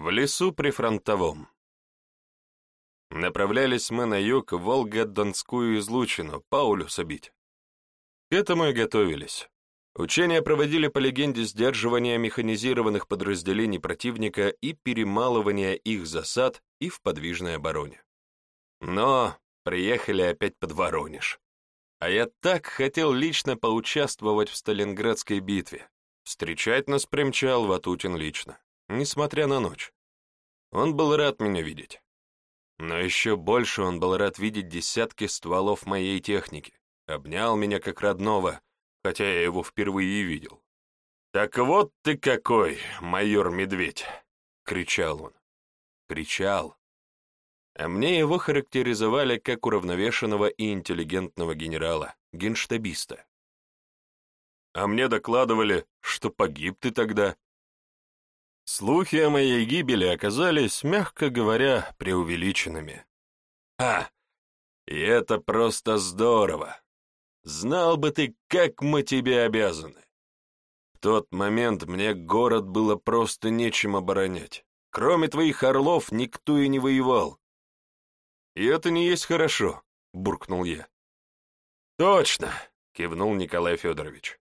В лесу при фронтовом. Направлялись мы на юг в Волго-Донскую излучину, Паулю бить. К этому и готовились. Учения проводили по легенде сдерживания механизированных подразделений противника и перемалывания их засад и в подвижной обороне. Но приехали опять под Воронеж. А я так хотел лично поучаствовать в Сталинградской битве. Встречать нас примчал Ватутин лично несмотря на ночь. Он был рад меня видеть. Но еще больше он был рад видеть десятки стволов моей техники. Обнял меня как родного, хотя я его впервые и видел. «Так вот ты какой, майор Медведь!» — кричал он. Кричал. А мне его характеризовали как уравновешенного и интеллигентного генерала, генштабиста. А мне докладывали, что погиб ты тогда, Слухи о моей гибели оказались, мягко говоря, преувеличенными. А, и это просто здорово. Знал бы ты, как мы тебе обязаны. В тот момент мне город было просто нечем оборонять. Кроме твоих орлов никто и не воевал. И это не есть хорошо, буркнул я. Точно, кивнул Николай Федорович.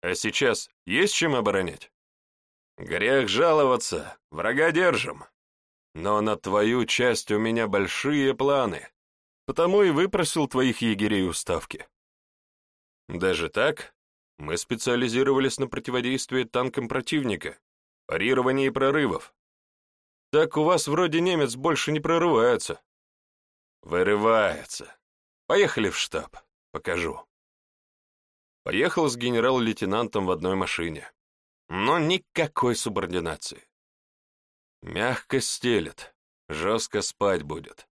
А сейчас есть чем оборонять? Грех жаловаться, врага держим. Но на твою часть у меня большие планы, потому и выпросил твоих егерей уставки. Даже так? Мы специализировались на противодействии танкам противника, парировании прорывов. Так у вас вроде немец больше не прорывается. Вырывается. Поехали в штаб, покажу. Поехал с генерал-лейтенантом в одной машине но никакой субординации. Мягко стелет, жестко спать будет.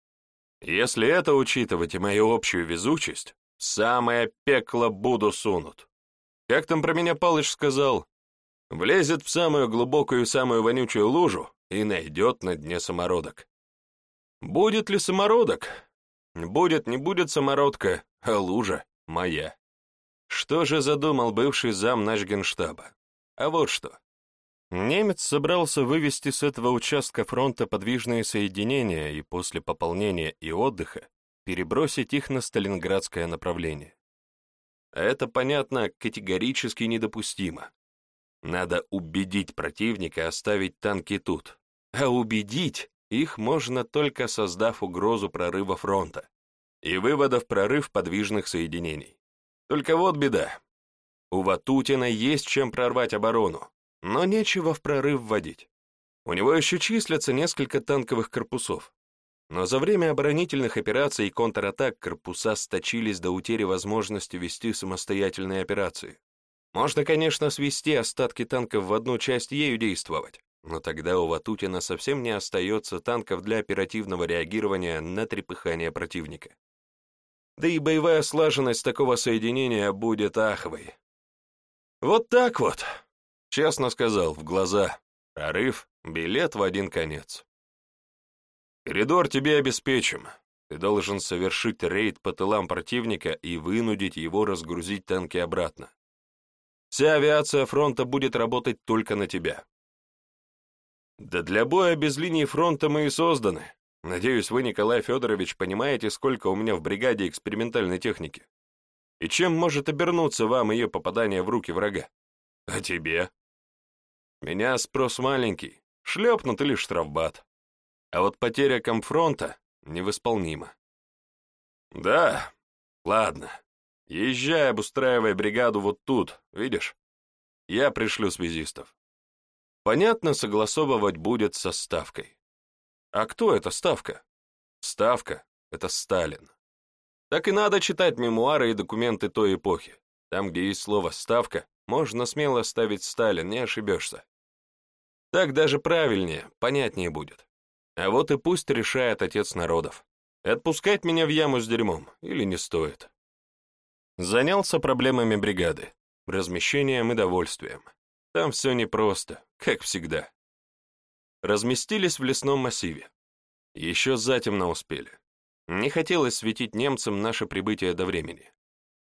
Если это учитывать и мою общую везучесть, в самое пекло буду сунут. Как там про меня Палыч сказал? Влезет в самую глубокую самую вонючую лужу и найдет на дне самородок. Будет ли самородок? Будет, не будет самородка, а лужа моя. Что же задумал бывший зам наш генштаба? А вот что. Немец собрался вывести с этого участка фронта подвижные соединения и после пополнения и отдыха перебросить их на сталинградское направление. Это, понятно, категорически недопустимо. Надо убедить противника оставить танки тут. А убедить их можно только создав угрозу прорыва фронта и выводов прорыв подвижных соединений. Только вот беда. У Ватутина есть чем прорвать оборону, но нечего в прорыв вводить. У него еще числятся несколько танковых корпусов. Но за время оборонительных операций и контратак корпуса сточились до утери возможности вести самостоятельные операции. Можно, конечно, свести остатки танков в одну часть и ею действовать, но тогда у Ватутина совсем не остается танков для оперативного реагирования на трепыхание противника. Да и боевая слаженность такого соединения будет аховой, вот так вот, честно сказал в глаза. Ариф, билет в один конец. Коридор тебе обеспечим. Ты должен совершить рейд по тылам противника и вынудить его разгрузить танки обратно. Вся авиация фронта будет работать только на тебя. Да для боя без линии фронта мы и созданы. Надеюсь, вы, Николай Федорович, понимаете, сколько у меня в бригаде экспериментальной техники. И чем может обернуться вам ее попадание в руки врага? А тебе? Меня спрос маленький, шлепнут или штрафбат. А вот потеря комфронта невосполнима. Да, ладно. Езжай, обустраивай бригаду вот тут, видишь? Я пришлю связистов. Понятно, согласовывать будет со Ставкой. А кто эта Ставка? Ставка — это Сталин. Так и надо читать мемуары и документы той эпохи. Там, где есть слово «ставка», можно смело ставить Сталин, не ошибешься. Так даже правильнее, понятнее будет. А вот и пусть решает отец народов. Отпускать меня в яму с дерьмом или не стоит. Занялся проблемами бригады, размещением и довольствием. Там все непросто, как всегда. Разместились в лесном массиве. Еще затемно успели. Не хотелось светить немцам наше прибытие до времени.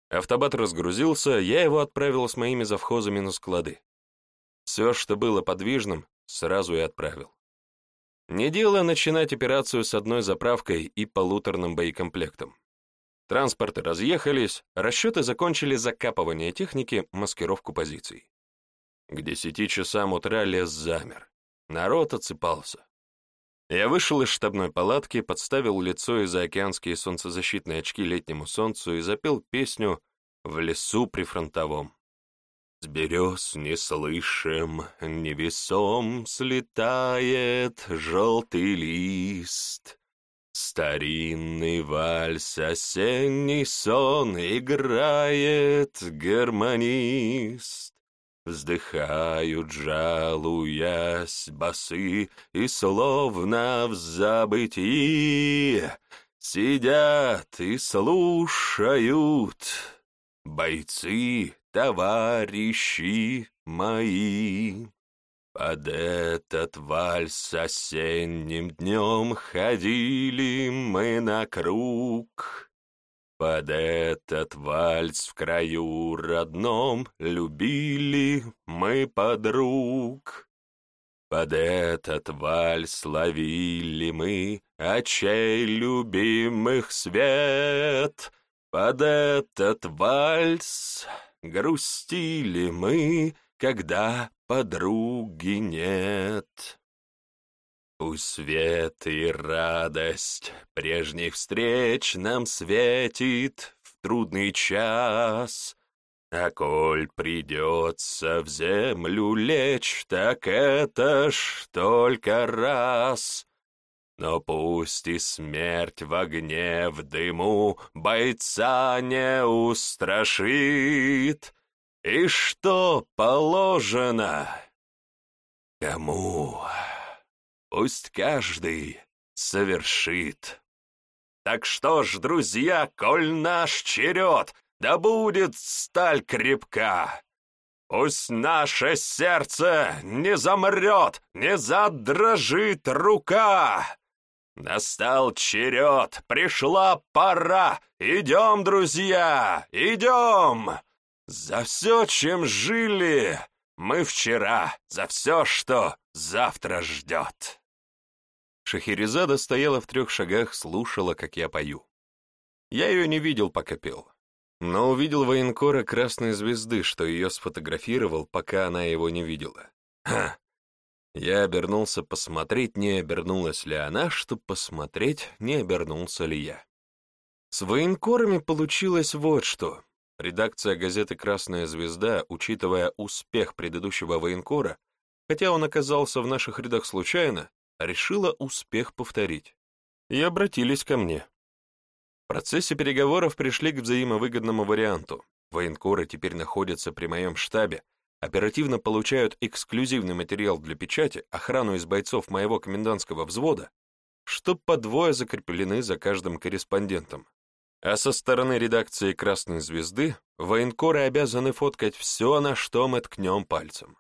Автобат разгрузился, я его отправил с моими завхозами на склады. Все, что было подвижным, сразу и отправил. Не дело начинать операцию с одной заправкой и полуторным боекомплектом. Транспорты разъехались, расчеты закончили закапывание техники, маскировку позиций. К десяти часам утра лес замер. Народ отсыпался. Я вышел из штабной палатки, подставил лицо и заокеанские солнцезащитные очки летнему солнцу и запел песню «В лесу при фронтовом». С берез не слышим, невесом слетает желтый лист. Старинный вальс, осенний сон играет гармонист вздыхают жалуясь басы и словно в забытии сидят и слушают бойцы, товарищи мои. Под этот вальс осенним днем ходили мы на круг, под этот вальс в краю родном Любили мы подруг. Под этот вальс ловили мы Очей любимых свет. Под этот вальс грустили мы, Когда подруги нет. У свет и радость прежних встреч нам светит в трудный час. А коль придется в землю лечь, так это ж только раз. Но пусть и смерть в огне, в дыму бойца не устрашит. И что положено? Кому? Пусть каждый совершит. Так что ж, друзья, коль наш черед, да будет сталь крепка. Пусть наше сердце не замрет, не задрожит рука. Настал черед, пришла пора. Идем, друзья, идем. За все, чем жили мы вчера, за все, что завтра ждет. Шахерезада стояла в трех шагах, слушала, как я пою. Я ее не видел, пока пел, но увидел военкора Красной Звезды, что ее сфотографировал, пока она его не видела. Ха! Я обернулся посмотреть, не обернулась ли она, чтобы посмотреть, не обернулся ли я. С военкорами получилось вот что. Редакция газеты «Красная звезда», учитывая успех предыдущего военкора, хотя он оказался в наших рядах случайно, решила успех повторить и обратились ко мне. В процессе переговоров пришли к взаимовыгодному варианту. Военкоры теперь находятся при моем штабе, оперативно получают эксклюзивный материал для печати, охрану из бойцов моего комендантского взвода, что по двое закреплены за каждым корреспондентом. А со стороны редакции «Красной звезды» военкоры обязаны фоткать все, на что мы ткнем пальцем.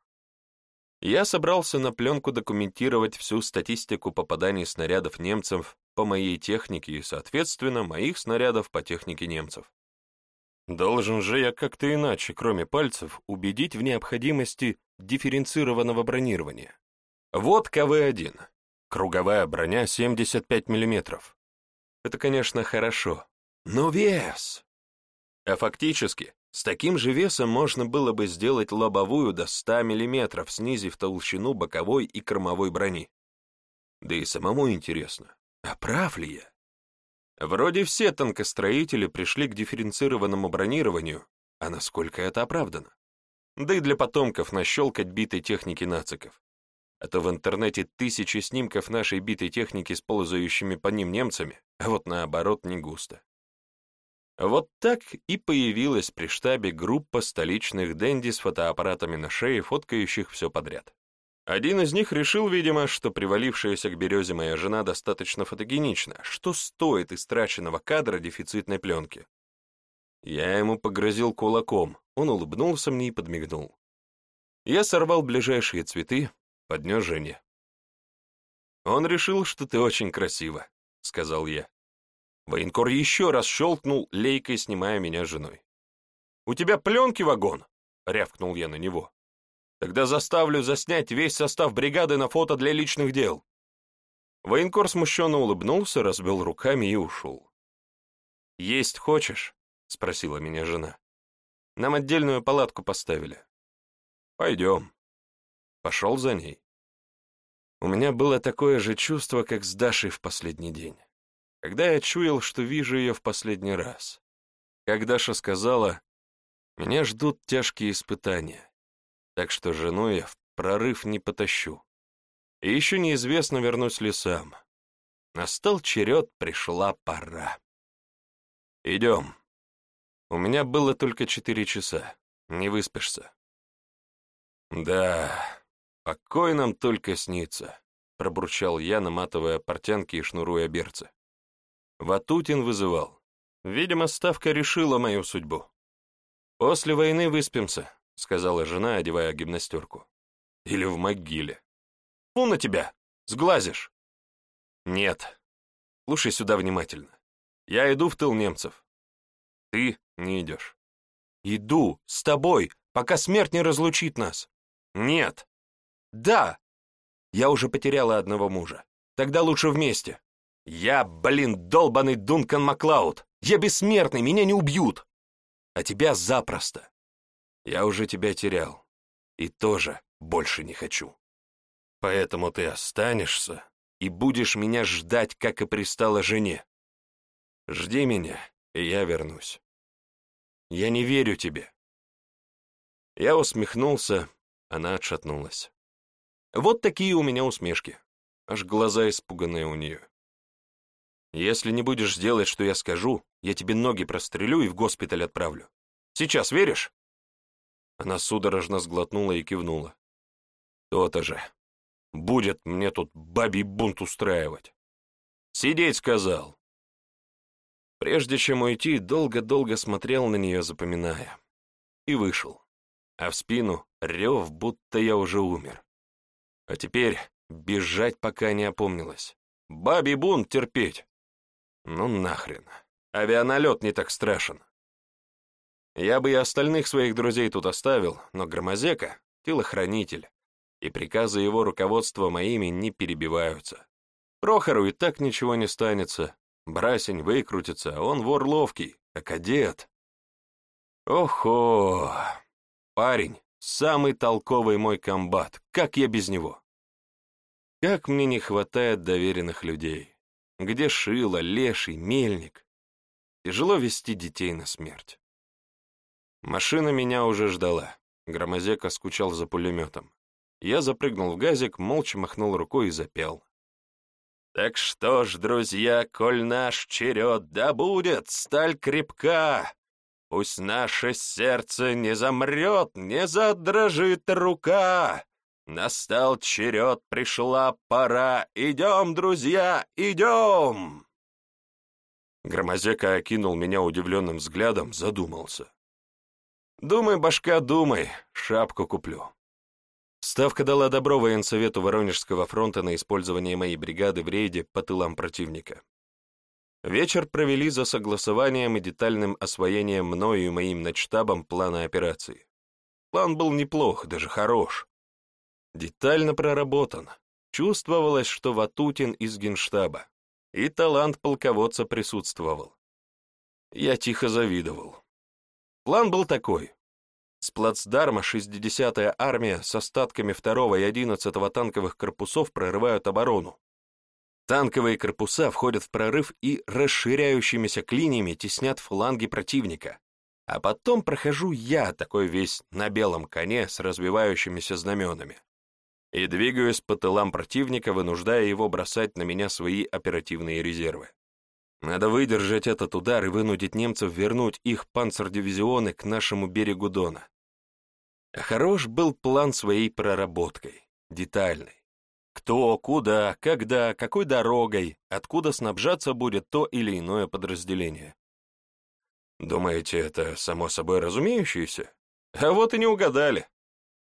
Я собрался на пленку документировать всю статистику попаданий снарядов немцев по моей технике и, соответственно, моих снарядов по технике немцев. Должен же я как-то иначе, кроме пальцев, убедить в необходимости дифференцированного бронирования. Вот КВ-1. Круговая броня 75 мм. Это, конечно, хорошо. Но вес! А фактически, с таким же весом можно было бы сделать лобовую до 100 мм, снизив толщину боковой и кормовой брони. Да и самому интересно, а прав ли я? Вроде все танкостроители пришли к дифференцированному бронированию, а насколько это оправдано? Да и для потомков нащелкать битой техники нациков. А то в интернете тысячи снимков нашей битой техники с ползающими по ним немцами, а вот наоборот не густо. Вот так и появилась при штабе группа столичных денди с фотоаппаратами на шее, фоткающих все подряд. Один из них решил, видимо, что привалившаяся к березе моя жена достаточно фотогенична, что стоит истраченного кадра дефицитной пленки. Я ему погрозил кулаком, он улыбнулся мне и подмигнул. Я сорвал ближайшие цветы, поднес жене. «Он решил, что ты очень красива», — сказал я. Военкор еще раз щелкнул лейкой, снимая меня женой. «У тебя пленки вагон!» — рявкнул я на него. «Тогда заставлю заснять весь состав бригады на фото для личных дел». Военкор смущенно улыбнулся, разбил руками и ушел. «Есть хочешь?» — спросила меня жена. «Нам отдельную палатку поставили». «Пойдем». Пошел за ней. У меня было такое же чувство, как с Дашей в последний день когда я чуял, что вижу ее в последний раз. Как Даша сказала, меня ждут тяжкие испытания, так что жену я в прорыв не потащу. И еще неизвестно, вернусь ли сам. Настал черед, пришла пора. «Идем. У меня было только четыре часа. Не выспишься». «Да, покой нам только снится», — пробурчал я, наматывая портянки и шнуруя берцы. Ватутин вызывал. Видимо, ставка решила мою судьбу. «После войны выспимся», — сказала жена, одевая гимнастерку. «Или в могиле». «Фу на тебя! Сглазишь!» «Нет. Слушай сюда внимательно. Я иду в тыл немцев. Ты не идешь». «Иду, с тобой, пока смерть не разлучит нас». «Нет». «Да». «Я уже потеряла одного мужа. Тогда лучше вместе». Я, блин, долбанный Дункан Маклауд. Я бессмертный, меня не убьют. А тебя запросто. Я уже тебя терял. И тоже больше не хочу. Поэтому ты останешься и будешь меня ждать, как и пристала жене. Жди меня, и я вернусь. Я не верю тебе. Я усмехнулся, она отшатнулась. Вот такие у меня усмешки. Аж глаза испуганные у нее. Если не будешь делать, что я скажу, я тебе ноги прострелю и в госпиталь отправлю. Сейчас веришь?» Она судорожно сглотнула и кивнула. «То-то же. Будет мне тут бабий бунт устраивать. Сидеть сказал». Прежде чем уйти, долго-долго смотрел на нее, запоминая. И вышел. А в спину рев, будто я уже умер. А теперь бежать, пока не опомнилась. Бабий бунт терпеть. Ну нахрен. Авианалет не так страшен. Я бы и остальных своих друзей тут оставил, но Громозека — телохранитель, и приказы его руководства моими не перебиваются. Прохору и так ничего не станется. Брасень выкрутится, а он вор ловкий, а кадет. Охо! Парень, самый толковый мой комбат, как я без него? Как мне не хватает доверенных людей где Шила, Леший, Мельник. Тяжело вести детей на смерть. Машина меня уже ждала. Громозека скучал за пулеметом. Я запрыгнул в газик, молча махнул рукой и запел. «Так что ж, друзья, коль наш черед да будет, сталь крепка, пусть наше сердце не замрет, не задрожит рука!» Настал черед, пришла пора. Идем, друзья, идем!» Громозека окинул меня удивленным взглядом, задумался. «Думай, башка, думай, шапку куплю». Ставка дала добро военсовету Воронежского фронта на использование моей бригады в рейде по тылам противника. Вечер провели за согласованием и детальным освоением мною и моим начтабом плана операции. План был неплох, даже хорош детально проработан. Чувствовалось, что Ватутин из генштаба, и талант полководца присутствовал. Я тихо завидовал. План был такой. С плацдарма 60-я армия с остатками 2-го и 11-го танковых корпусов прорывают оборону. Танковые корпуса входят в прорыв и расширяющимися клиниями теснят фланги противника. А потом прохожу я, такой весь на белом коне с развивающимися знаменами и двигаюсь по тылам противника, вынуждая его бросать на меня свои оперативные резервы. Надо выдержать этот удар и вынудить немцев вернуть их панцердивизионы к нашему берегу Дона. Хорош был план своей проработкой, детальный. Кто, куда, когда, какой дорогой, откуда снабжаться будет то или иное подразделение. Думаете, это само собой разумеющееся? А вот и не угадали.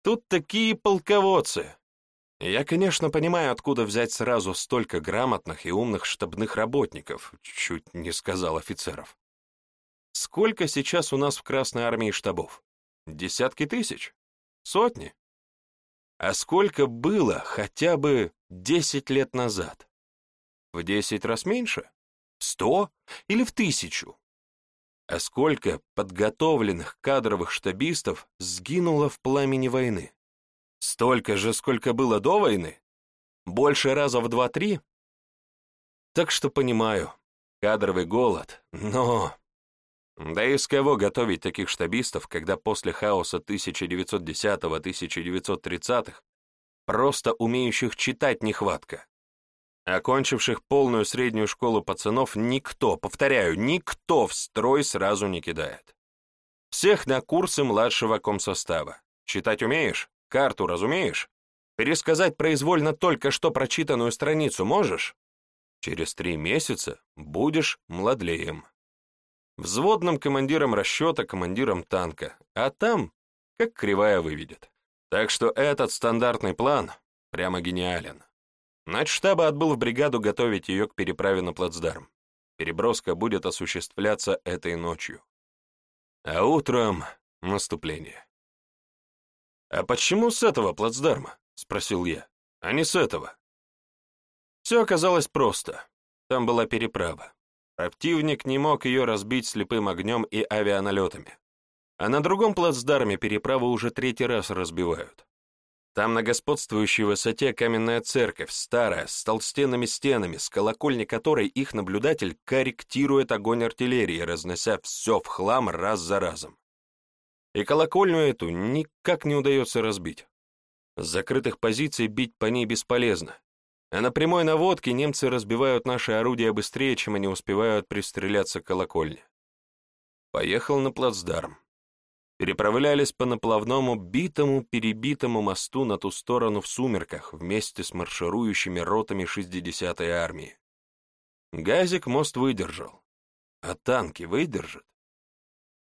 Тут такие полководцы, я, конечно, понимаю, откуда взять сразу столько грамотных и умных штабных работников, чуть не сказал офицеров. Сколько сейчас у нас в Красной Армии штабов? Десятки тысяч? Сотни? А сколько было хотя бы 10 лет назад? В 10 раз меньше? В 100 или в тысячу? А сколько подготовленных кадровых штабистов сгинуло в пламени войны? Столько же, сколько было до войны? Больше раза в два-три? Так что понимаю, кадровый голод, но... Да из кого готовить таких штабистов, когда после хаоса 1910-1930-х просто умеющих читать нехватка? Окончивших полную среднюю школу пацанов никто, повторяю, никто в строй сразу не кидает. Всех на курсы младшего комсостава. Читать умеешь? карту, разумеешь? Пересказать произвольно только что прочитанную страницу можешь? Через три месяца будешь младлеем. Взводным командиром расчета, командиром танка, а там, как кривая выведет. Так что этот стандартный план прямо гениален. Начштаба отбыл в бригаду готовить ее к переправе на плацдарм. Переброска будет осуществляться этой ночью. А утром — наступление. «А почему с этого плацдарма?» — спросил я. «А не с этого». Все оказалось просто. Там была переправа. Противник не мог ее разбить слепым огнем и авианалетами. А на другом плацдарме переправу уже третий раз разбивают. Там на господствующей высоте каменная церковь, старая, с толстенными стенами, с колокольни которой их наблюдатель корректирует огонь артиллерии, разнося все в хлам раз за разом и колокольню эту никак не удается разбить. С закрытых позиций бить по ней бесполезно, а на прямой наводке немцы разбивают наши орудия быстрее, чем они успевают пристреляться к колокольне. Поехал на плацдарм. Переправлялись по наплавному битому-перебитому мосту на ту сторону в сумерках вместе с марширующими ротами 60-й армии. Газик мост выдержал. А танки выдержат?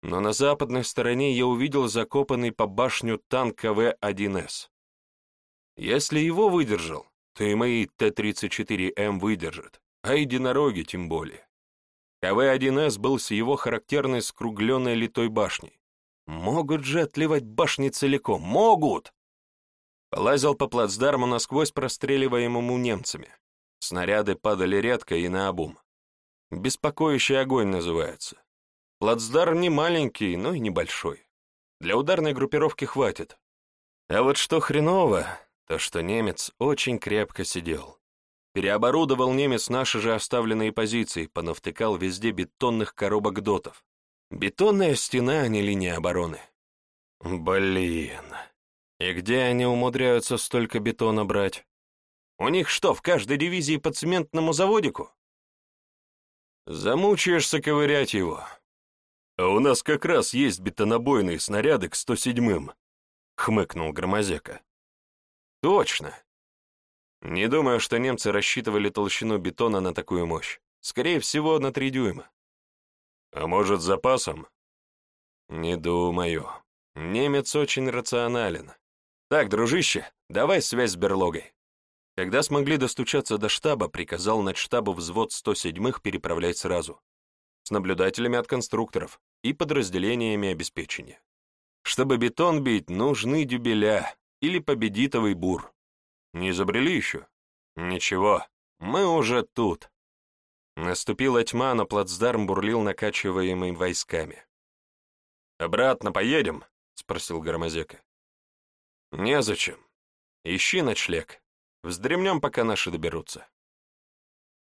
но на западной стороне я увидел закопанный по башню танк КВ-1С. Если его выдержал, то и мои Т-34М выдержат, а единороги тем более. КВ-1С был с его характерной скругленной литой башней. Могут же отливать башни целиком, могут! Полазил по плацдарму насквозь простреливаемому немцами. Снаряды падали редко и наобум. Беспокоящий огонь называется. Плацдарм не маленький, но и небольшой. Для ударной группировки хватит. А вот что хреново, то что немец очень крепко сидел. Переоборудовал немец наши же оставленные позиции, понавтыкал везде бетонных коробок дотов. Бетонная стена, а не линия обороны. Блин. И где они умудряются столько бетона брать? У них что, в каждой дивизии по цементному заводику? Замучаешься ковырять его, «А у нас как раз есть бетонобойные снаряды к 107-м», — хмыкнул Громозека. «Точно!» Не думаю, что немцы рассчитывали толщину бетона на такую мощь. Скорее всего, на три дюйма. А может, с запасом? Не думаю. Немец очень рационален. Так, дружище, давай связь с берлогой. Когда смогли достучаться до штаба, приказал над штабу взвод 107-х переправлять сразу. С наблюдателями от конструкторов и подразделениями обеспечения. Чтобы бетон бить, нужны дюбеля или победитовый бур. Не изобрели еще? Ничего, мы уже тут. Наступила тьма, но плацдарм бурлил накачиваемый войсками. «Обратно поедем?» — спросил Громозека. «Незачем. Ищи ночлег. Вздремнем, пока наши доберутся».